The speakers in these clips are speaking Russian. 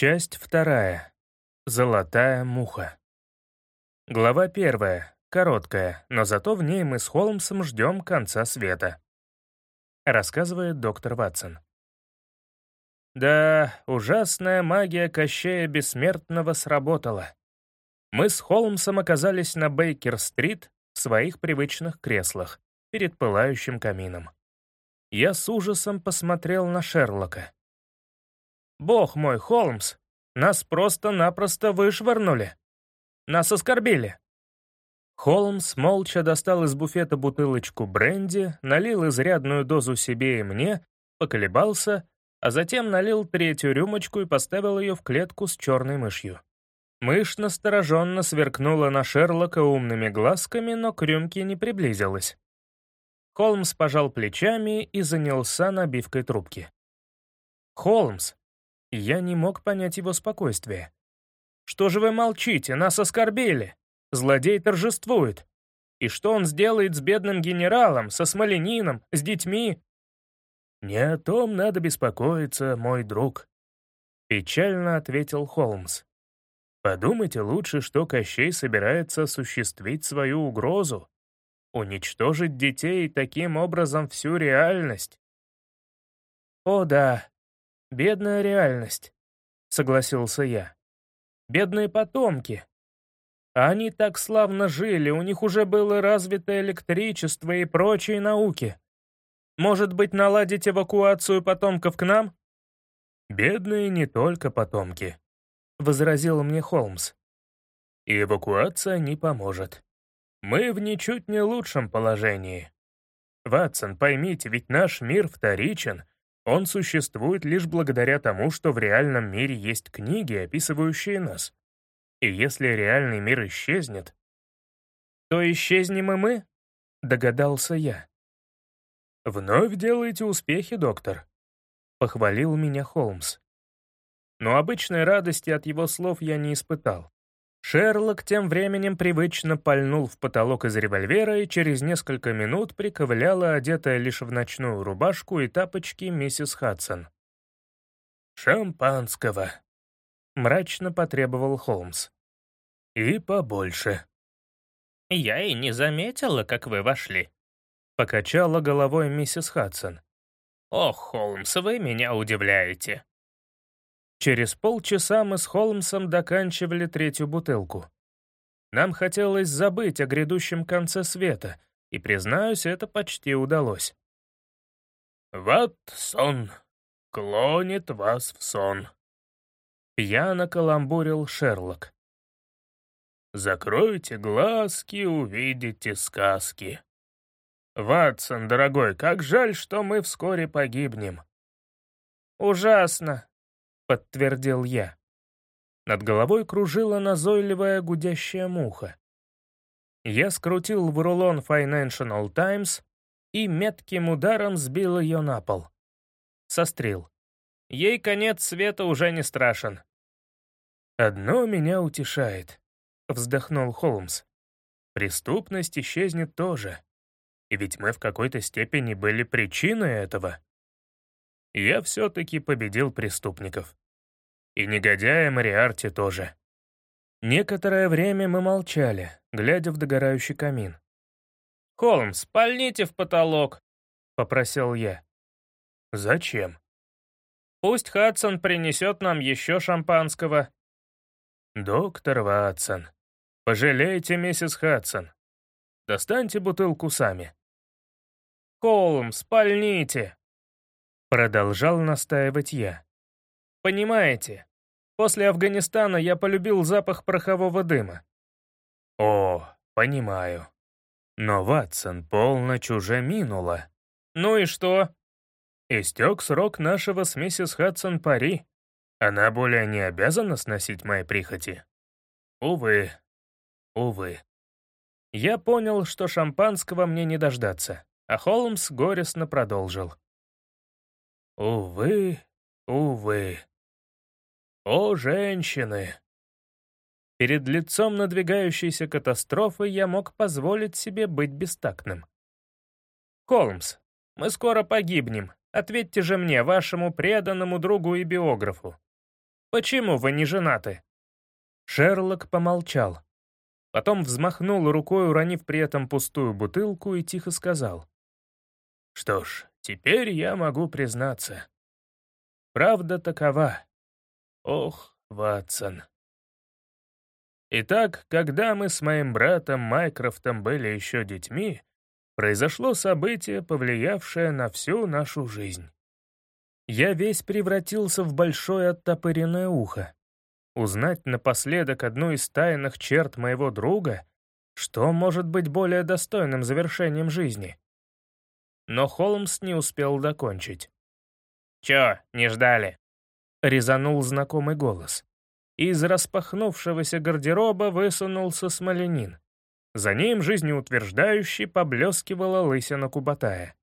Часть вторая. Золотая муха. Глава первая. Короткая, но зато в ней мы с Холмсом ждем конца света. Рассказывает доктор Ватсон. Да, ужасная магия Кощея Бессмертного сработала. Мы с Холмсом оказались на Бейкер-стрит в своих привычных креслах перед пылающим камином. Я с ужасом посмотрел на Шерлока. «Бог мой, Холмс, нас просто-напросто вышвырнули. Нас оскорбили». Холмс молча достал из буфета бутылочку бренди, налил изрядную дозу себе и мне, поколебался, а затем налил третью рюмочку и поставил ее в клетку с черной мышью. Мышь настороженно сверкнула на Шерлока умными глазками, но к рюмке не приблизилась. Холмс пожал плечами и занялся набивкой трубки. «Холмс!» Я не мог понять его спокойствие. «Что же вы молчите? Нас оскорбили! Злодей торжествует! И что он сделает с бедным генералом, со Смоленином, с детьми?» «Не о том надо беспокоиться, мой друг», — печально ответил Холмс. «Подумайте лучше, что Кощей собирается осуществить свою угрозу, Уничтожить детей и таким образом всю реальность. «О да, бедная реальность», — согласился я. «Бедные потомки. Они так славно жили, у них уже было развито электричество и прочие науки. Может быть, наладить эвакуацию потомков к нам?» «Бедные не только потомки», — возразил мне Холмс. «И эвакуация не поможет. Мы в ничуть не лучшем положении. Ватсон, поймите, ведь наш мир вторичен. Он существует лишь благодаря тому, что в реальном мире есть книги, описывающие нас. И если реальный мир исчезнет... То исчезнем и мы? Догадался я. «Вновь делаете успехи, доктор», — похвалил меня Холмс. Но обычной радости от его слов я не испытал. Шерлок тем временем привычно пальнул в потолок из револьвера и через несколько минут приковыляла одетая лишь в ночную рубашку и тапочки миссис Хадсон. «Шампанского», — мрачно потребовал Холмс. «И побольше». «Я и не заметила, как вы вошли», — покачала головой миссис Хадсон. «Ох, Холмс, вы меня удивляете. Через полчаса мы с Холмсом доканчивали третью бутылку. Нам хотелось забыть о грядущем конце света, и, признаюсь, это почти удалось. «Ватсон клонит вас в сон», — пьяно каламбурил Шерлок. «Закройте глазки, увидите сказки». «Ватсон, дорогой, как жаль, что мы вскоре погибнем». «Ужасно», подтвердил я. Над головой кружила назойливая гудящая муха. Я скрутил в рулон Financial Times и метким ударом сбил ее на пол. Сострил. Ей конец света уже не страшен. «Одно меня утешает», — вздохнул Холмс. «Преступность исчезнет тоже. И ведь мы в какой-то степени были причиной этого» я все-таки победил преступников. И негодяя Мариарти тоже. Некоторое время мы молчали, глядя в догорающий камин. «Холмс, пальните в потолок», — попросил я. «Зачем?» «Пусть Хадсон принесет нам еще шампанского». «Доктор Ватсон, пожалейте миссис Хадсон. Достаньте бутылку сами». «Холмс, пальните», Продолжал настаивать я. «Понимаете, после Афганистана я полюбил запах порохового дыма». «О, понимаю. Но, Ватсон, полночь уже минула». «Ну и что?» «Истек срок нашего с миссис Хадсон пари. Она более не обязана сносить мои прихоти». «Увы, увы». Я понял, что шампанского мне не дождаться, а Холмс горестно продолжил. Увы, увы. О, женщины! Перед лицом надвигающейся катастрофы я мог позволить себе быть бестактным. «Холмс, мы скоро погибнем. Ответьте же мне, вашему преданному другу и биографу. Почему вы не женаты?» Шерлок помолчал. Потом взмахнул рукой, уронив при этом пустую бутылку, и тихо сказал. «Что ж, теперь я могу признаться. Правда такова. Ох, Ватсон». Итак, когда мы с моим братом Майкрофтом были еще детьми, произошло событие, повлиявшее на всю нашу жизнь. Я весь превратился в большое оттопыренное ухо. Узнать напоследок одну из тайных черт моего друга, что может быть более достойным завершением жизни? Но Холмс не успел докончить. «Чё, не ждали?» — резанул знакомый голос. Из распахнувшегося гардероба высунулся Смоленин. За ним жизнеутверждающе поблескивала лысина Кубатая.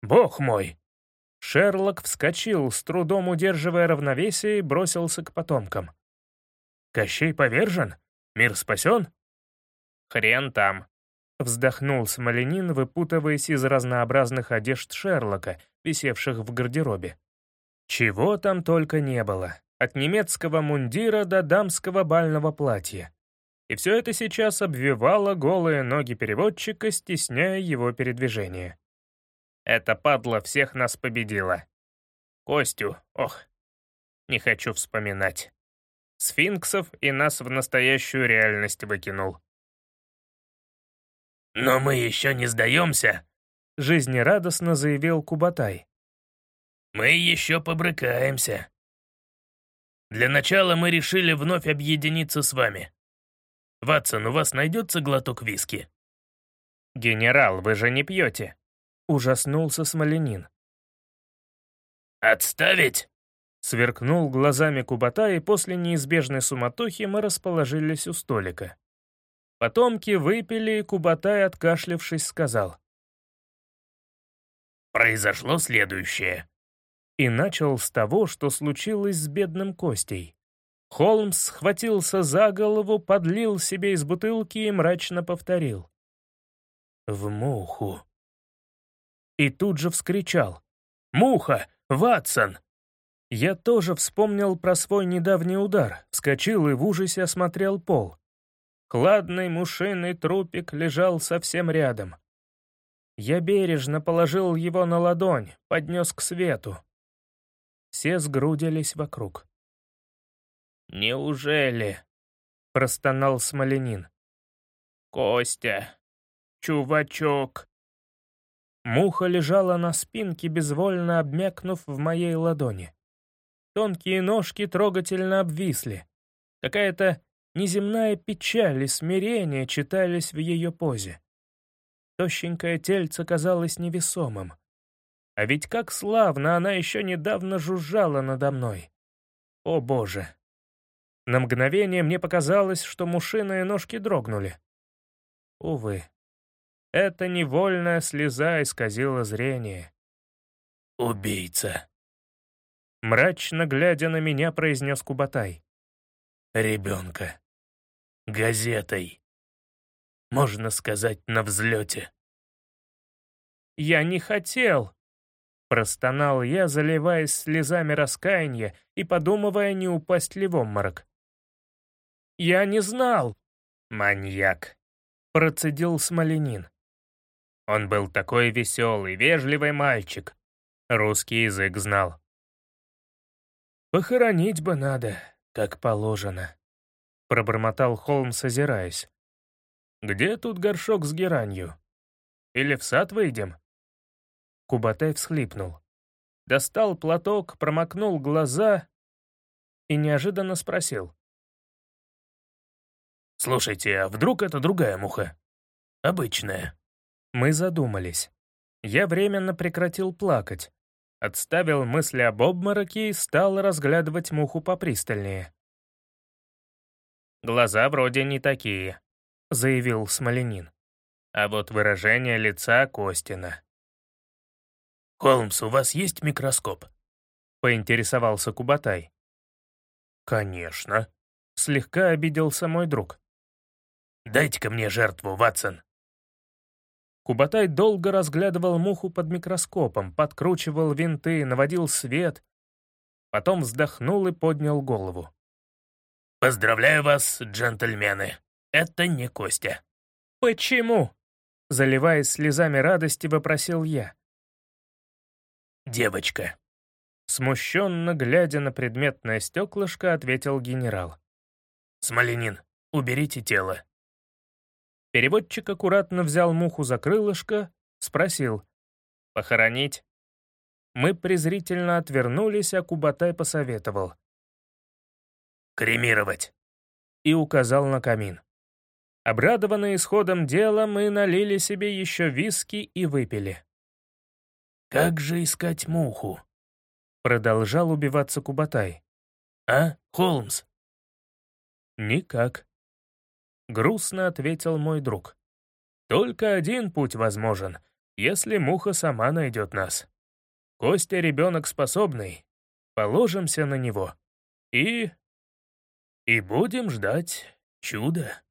«Бог мой!» Шерлок вскочил, с трудом удерживая равновесие, и бросился к потомкам. «Кощей повержен? Мир спасен?» «Хрен там!» — вздохнул Смоленин, выпутываясь из разнообразных одежд Шерлока, висевших в гардеробе. Чего там только не было, от немецкого мундира до дамского бального платья. И все это сейчас обвивало голые ноги переводчика, стесняя его передвижение. Эта падла всех нас победила. Костю, ох, не хочу вспоминать. Сфинксов и нас в настоящую реальность выкинул. «Но мы еще не сдаемся», — жизнерадостно заявил Кубатай. «Мы еще побрыкаемся. Для начала мы решили вновь объединиться с вами. Ватсон, у вас найдется глоток виски?» «Генерал, вы же не пьете», Ужаснулся Смоленин. «Отставить!» Сверкнул глазами Кубата, и после неизбежной суматохи мы расположились у столика. Потомки выпили, и Кубатай, откашлявшись, сказал. «Произошло следующее». И начал с того, что случилось с бедным Костей. Холмс схватился за голову, подлил себе из бутылки и мрачно повторил. «В муху» и тут же вскричал. «Муха! Ватсон!» Я тоже вспомнил про свой недавний удар, вскочил и в ужасе осмотрел пол. Хладный мушиный трупик лежал совсем рядом. Я бережно положил его на ладонь, поднес к свету. Все сгрудились вокруг. «Неужели?» — простонал Смоленин. «Костя, чувачок!» Муха лежала на спинке, безвольно обмякнув в моей ладони. Тонкие ножки трогательно обвисли. Какая-то неземная печаль и смирение читались в ее позе. Тощенькое тельце казалось невесомым. А ведь как славно она еще недавно жужжала надо мной. О боже! На мгновение мне показалось, что мушиные ножки дрогнули. Увы. Эта невольная слеза исказила зрение. «Убийца!» Мрачно глядя на меня, произнес Кубатай. «Ребенка. Газетой. Можно сказать, на взлете». «Я не хотел!» Простонал я, заливаясь слезами раскаяния и подумывая, не упасть ли в обморок. «Я не знал!» «Маньяк!» Процедил Смоленин. Он был такой веселый, вежливый мальчик. Русский язык знал. «Похоронить бы надо, как положено», — пробормотал Холмс, озираясь. «Где тут горшок с геранью? Или в сад выйдем?» Кубатай всхлипнул. Достал платок, промокнул глаза и неожиданно спросил. «Слушайте, а вдруг это другая муха? Обычная?» Мы задумались. Я временно прекратил плакать, отставил мысли об обмороке и стал разглядывать муху попристальнее. «Глаза вроде не такие», — заявил Смоленин. «А вот выражение лица Костина». «Холмс, у вас есть микроскоп?» — поинтересовался Кубатай. «Конечно», — слегка обиделся мой друг. «Дайте-ка мне жертву, Ватсон». Кубатай долго разглядывал муху под микроскопом, подкручивал винты, наводил свет. Потом вздохнул и поднял голову. «Поздравляю вас, джентльмены. Это не Костя». «Почему?» Заливаясь слезами радости, вопросил я. «Девочка». Смущенно глядя на предметное стеклышко, ответил генерал. «Смоленин, уберите тело». Переводчик аккуратно взял муху за крылышко, спросил. «Похоронить?» Мы презрительно отвернулись, а Кубатай посоветовал. «Кремировать!» и указал на камин. Обрадованные исходом дела, мы налили себе еще виски и выпили. «Как же искать муху?» Продолжал убиваться Кубатай. «А, Холмс?» «Никак», — грустно ответил мой друг. «Только один путь возможен, если муха сама найдет нас». Костя ребенок способный. Положимся на него. И... и будем ждать чуда.